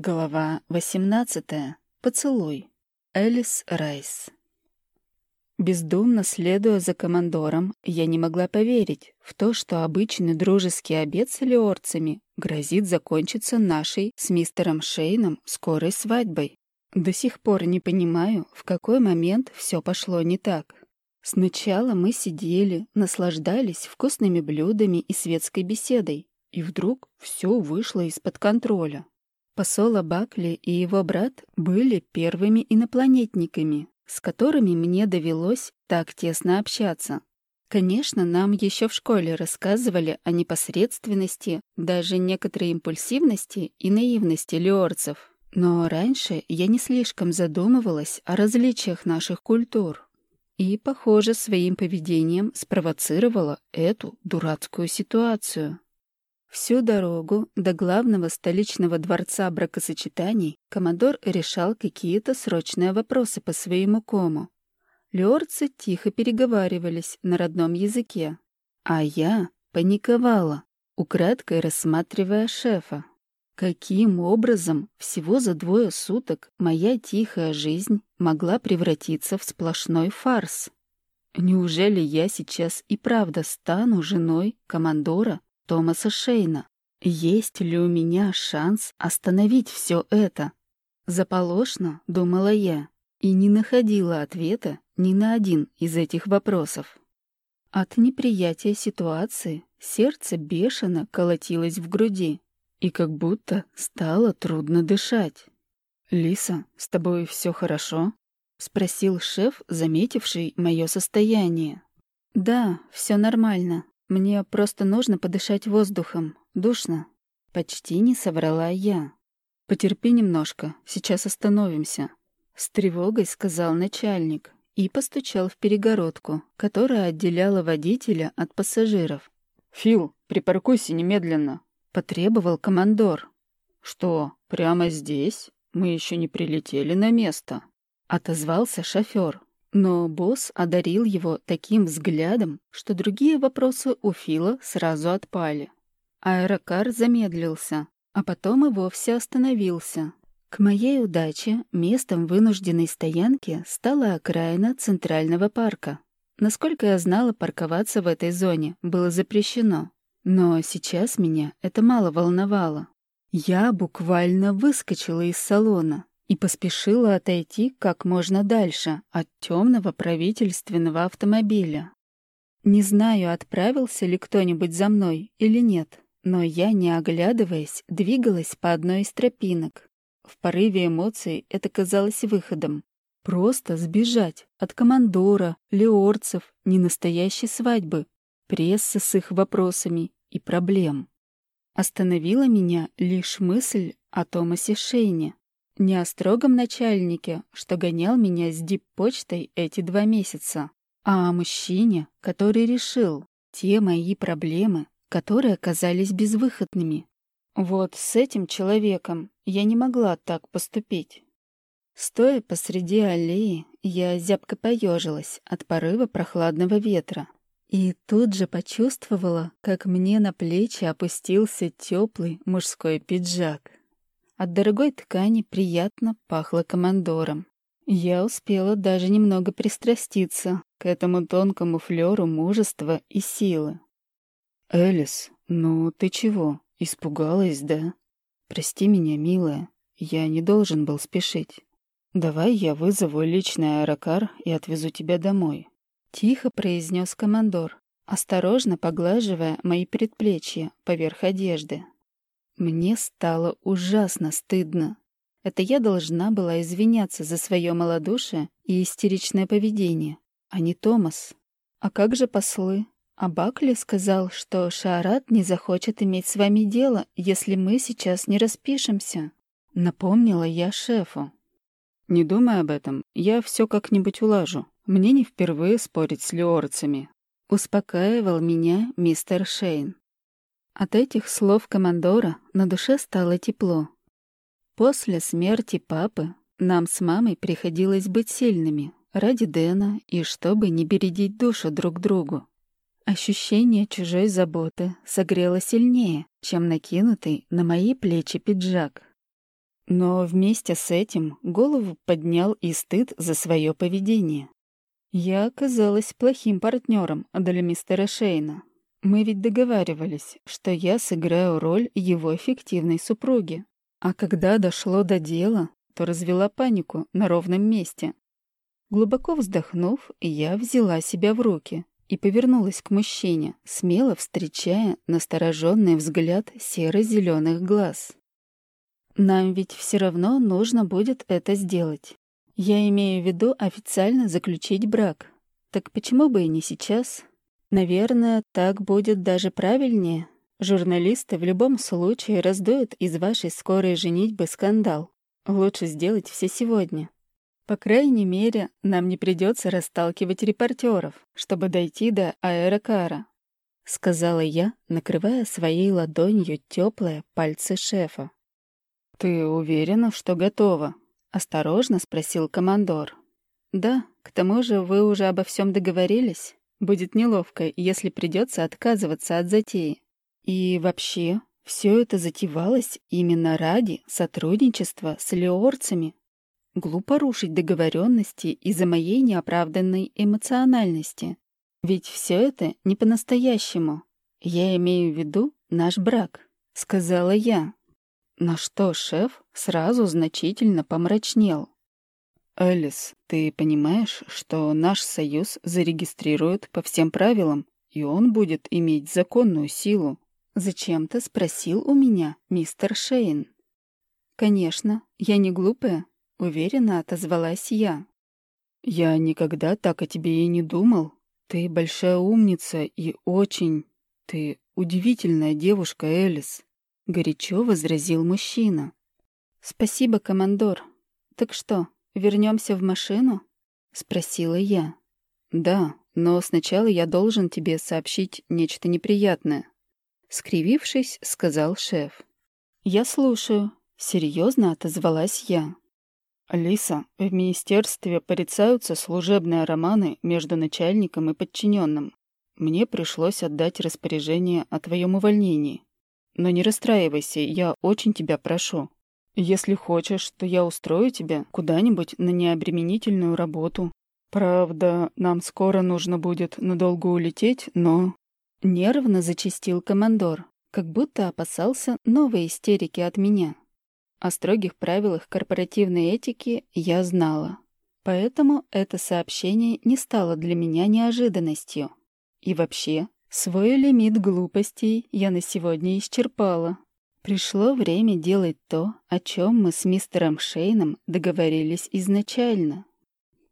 Глава 18. Поцелуй. Элис Райс. Бездумно следуя за командором, я не могла поверить в то, что обычный дружеский обед с леорцами грозит закончиться нашей с мистером Шейном скорой свадьбой. До сих пор не понимаю, в какой момент все пошло не так. Сначала мы сидели, наслаждались вкусными блюдами и светской беседой, и вдруг все вышло из-под контроля. Посол Бакли и его брат были первыми инопланетниками, с которыми мне довелось так тесно общаться. Конечно, нам еще в школе рассказывали о непосредственности, даже некоторой импульсивности и наивности леорцев. Но раньше я не слишком задумывалась о различиях наших культур. И, похоже, своим поведением спровоцировала эту дурацкую ситуацию. Всю дорогу до главного столичного дворца бракосочетаний командор решал какие-то срочные вопросы по своему кому. Леорцы тихо переговаривались на родном языке, а я паниковала, украдкой рассматривая шефа. Каким образом всего за двое суток моя тихая жизнь могла превратиться в сплошной фарс? Неужели я сейчас и правда стану женой командора Томаса Шейна. Есть ли у меня шанс остановить все это? Заполошно, думала я, и не находила ответа ни на один из этих вопросов. От неприятия ситуации сердце бешено колотилось в груди, и как будто стало трудно дышать. «Лиса, с тобой все хорошо?» — спросил шеф, заметивший мое состояние. «Да, все нормально», мне просто нужно подышать воздухом. Душно. Почти не соврала я. Потерпи немножко, сейчас остановимся. С тревогой сказал начальник и постучал в перегородку, которая отделяла водителя от пассажиров. «Фил, припаркуйся немедленно», — потребовал командор. «Что, прямо здесь? Мы еще не прилетели на место», — отозвался шофер. Но босс одарил его таким взглядом, что другие вопросы у Фила сразу отпали. Аэрокар замедлился, а потом и вовсе остановился. К моей удаче местом вынужденной стоянки стала окраина Центрального парка. Насколько я знала, парковаться в этой зоне было запрещено. Но сейчас меня это мало волновало. Я буквально выскочила из салона, и поспешила отойти как можно дальше от темного правительственного автомобиля. Не знаю, отправился ли кто-нибудь за мной или нет, но я, не оглядываясь, двигалась по одной из тропинок. В порыве эмоций это казалось выходом. Просто сбежать от командора, леорцев, ненастоящей свадьбы, прессы с их вопросами и проблем. Остановила меня лишь мысль о Томасе Шейне. Не о строгом начальнике, что гонял меня с дип-почтой эти два месяца, а о мужчине, который решил те мои проблемы, которые оказались безвыходными. Вот с этим человеком я не могла так поступить. Стоя посреди аллеи, я зябко поежилась от порыва прохладного ветра. И тут же почувствовала, как мне на плечи опустился теплый мужской пиджак. От дорогой ткани приятно пахло командором. Я успела даже немного пристраститься к этому тонкому флеру мужества и силы. «Элис, ну ты чего, испугалась, да? Прости меня, милая, я не должен был спешить. Давай я вызову личный аэрокар и отвезу тебя домой», — тихо произнес командор, осторожно поглаживая мои предплечья поверх одежды. Мне стало ужасно стыдно. Это я должна была извиняться за свое малодушие и истеричное поведение, а не Томас. А как же послы? А Бакли сказал, что Шаарат не захочет иметь с вами дело, если мы сейчас не распишемся. Напомнила я шефу. «Не думай об этом, я все как-нибудь улажу. Мне не впервые спорить с леорцами», — успокаивал меня мистер Шейн. От этих слов командора на душе стало тепло. После смерти папы нам с мамой приходилось быть сильными ради Дэна и чтобы не бередить душу друг другу. Ощущение чужой заботы согрело сильнее, чем накинутый на мои плечи пиджак. Но вместе с этим голову поднял и стыд за свое поведение. Я оказалась плохим партнером для мистера Шейна. Мы ведь договаривались, что я сыграю роль его эффективной супруги. А когда дошло до дела, то развела панику на ровном месте. Глубоко вздохнув, я взяла себя в руки и повернулась к мужчине, смело встречая настороженный взгляд серо-зеленых глаз. «Нам ведь все равно нужно будет это сделать. Я имею в виду официально заключить брак. Так почему бы и не сейчас?» Наверное, так будет даже правильнее. Журналисты в любом случае раздуют из вашей скорой женитьбы скандал. Лучше сделать все сегодня. По крайней мере, нам не придется расталкивать репортеров, чтобы дойти до аэрокара, сказала я, накрывая своей ладонью теплые пальцы шефа. Ты уверена, что готова? осторожно спросил командор. Да, к тому же вы уже обо всем договорились. Будет неловко, если придется отказываться от затеи. И вообще, все это затевалось именно ради сотрудничества с леорцами. Глупо рушить договоренности из-за моей неоправданной эмоциональности. Ведь все это не по-настоящему. Я имею в виду наш брак, сказала я. На что шеф сразу значительно помрачнел. «Элис, ты понимаешь, что наш союз зарегистрируют по всем правилам, и он будет иметь законную силу?» Зачем-то спросил у меня мистер Шейн. «Конечно, я не глупая», — уверенно отозвалась я. «Я никогда так о тебе и не думал. Ты большая умница и очень... Ты удивительная девушка, Элис», — горячо возразил мужчина. «Спасибо, командор. Так что, вернемся в машину?» — спросила я. «Да, но сначала я должен тебе сообщить нечто неприятное», — скривившись, сказал шеф. «Я слушаю», — серьезно отозвалась я. «Алиса, в министерстве порицаются служебные романы между начальником и подчиненным. Мне пришлось отдать распоряжение о твоем увольнении. Но не расстраивайся, я очень тебя прошу. Если хочешь, то я устрою тебя куда-нибудь на необременительную работу. Правда, нам скоро нужно будет надолго улететь, но...» Нервно зачистил командор, как будто опасался новой истерики от меня. О строгих правилах корпоративной этики я знала. Поэтому это сообщение не стало для меня неожиданностью. И вообще, свой лимит глупостей я на сегодня исчерпала. Пришло время делать то, о чем мы с мистером Шейном договорились изначально.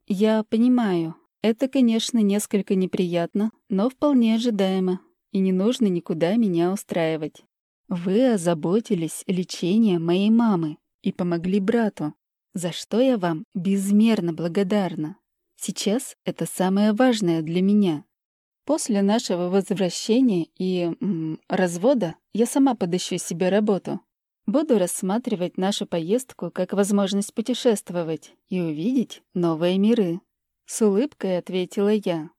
Я понимаю, это, конечно, несколько неприятно, но вполне ожидаемо, и не нужно никуда меня устраивать. Вы озаботились лечением моей мамы и помогли брату, за что я вам безмерно благодарна. Сейчас это самое важное для меня. После нашего возвращения и м, развода я сама подыщу себе работу. Буду рассматривать нашу поездку как возможность путешествовать и увидеть новые миры. С улыбкой ответила я.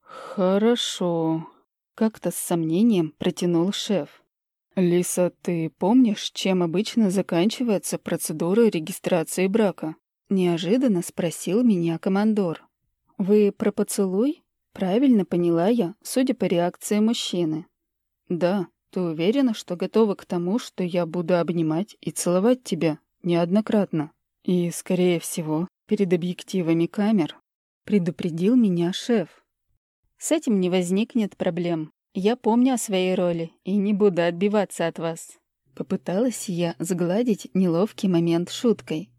«Хорошо», — как-то с сомнением протянул шеф. «Лиса, ты помнишь, чем обычно заканчивается процедура регистрации брака?» Неожиданно спросил меня командор. «Вы про поцелуй?» Правильно поняла я, судя по реакции мужчины. Да, ты уверена, что готова к тому, что я буду обнимать и целовать тебя неоднократно? И, скорее всего, перед объективами камер, предупредил меня шеф. С этим не возникнет проблем. Я помню о своей роли и не буду отбиваться от вас. Попыталась я сгладить неловкий момент шуткой.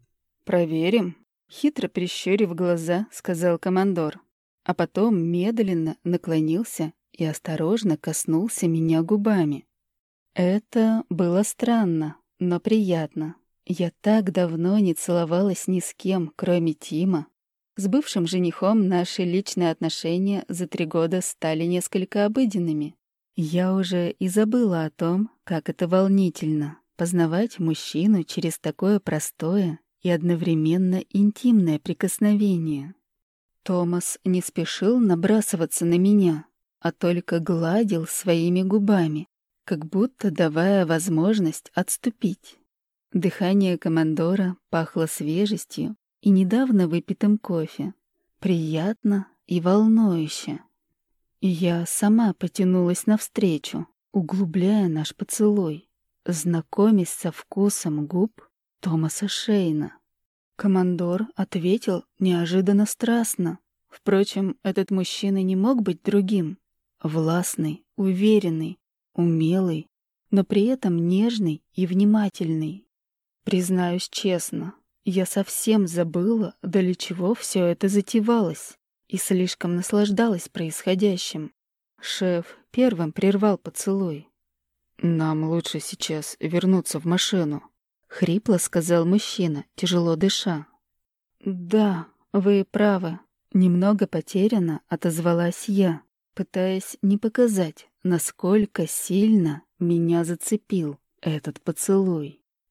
«Проверим», — хитро прищурив глаза, сказал командор а потом медленно наклонился и осторожно коснулся меня губами. Это было странно, но приятно. Я так давно не целовалась ни с кем, кроме Тима. С бывшим женихом наши личные отношения за три года стали несколько обыденными. Я уже и забыла о том, как это волнительно — познавать мужчину через такое простое и одновременно интимное прикосновение. Томас не спешил набрасываться на меня, а только гладил своими губами, как будто давая возможность отступить. Дыхание командора пахло свежестью и недавно выпитым кофе. Приятно и волнующе. Я сама потянулась навстречу, углубляя наш поцелуй, знакомясь со вкусом губ Томаса Шейна. Командор ответил неожиданно страстно. Впрочем, этот мужчина не мог быть другим. Властный, уверенный, умелый, но при этом нежный и внимательный. Признаюсь честно, я совсем забыла, для чего все это затевалось, и слишком наслаждалась происходящим. Шеф первым прервал поцелуй. «Нам лучше сейчас вернуться в машину», — хрипло сказал мужчина, тяжело дыша. «Да, вы правы», — немного потеряно отозвалась я, пытаясь не показать, насколько сильно меня зацепил этот поцелуй.